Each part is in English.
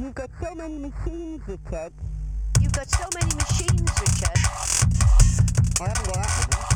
You've got so many machines, Richard. You've got so many machines, Richard. I haven't got that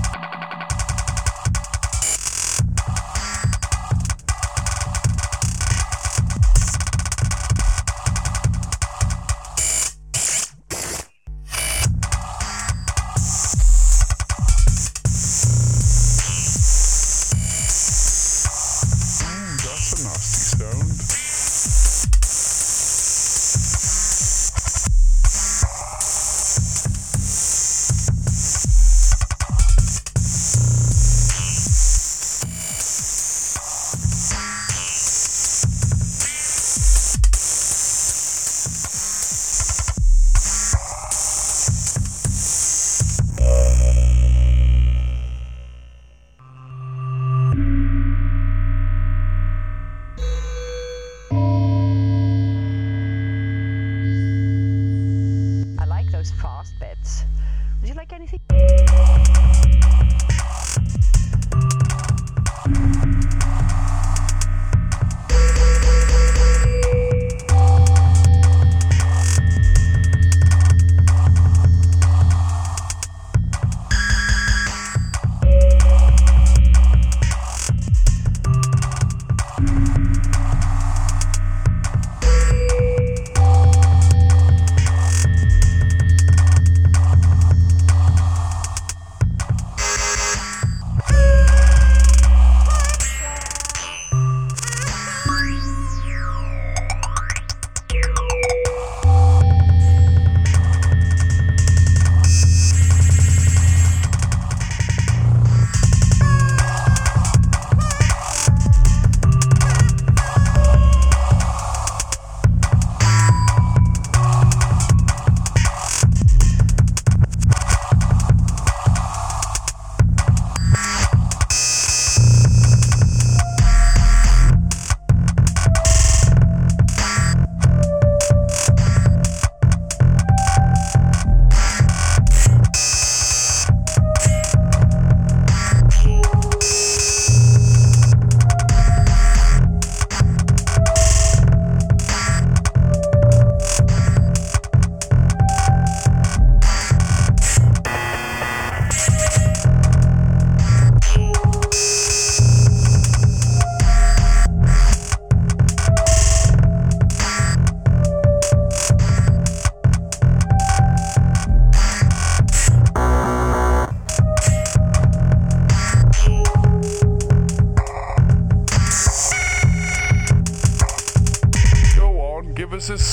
que.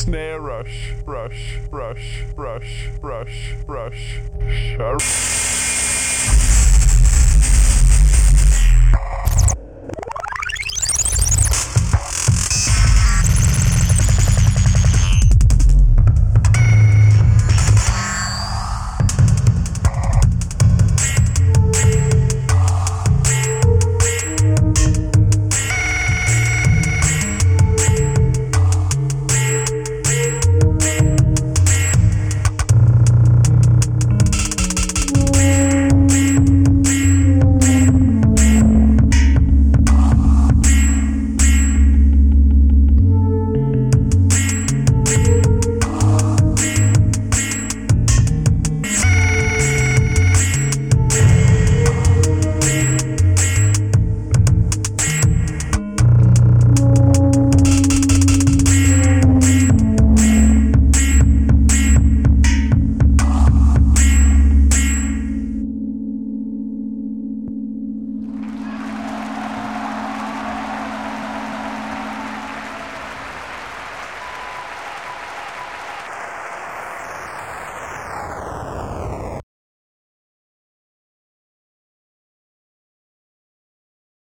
Snare rush. Rush, rush, rush, rush, rush. Sharp.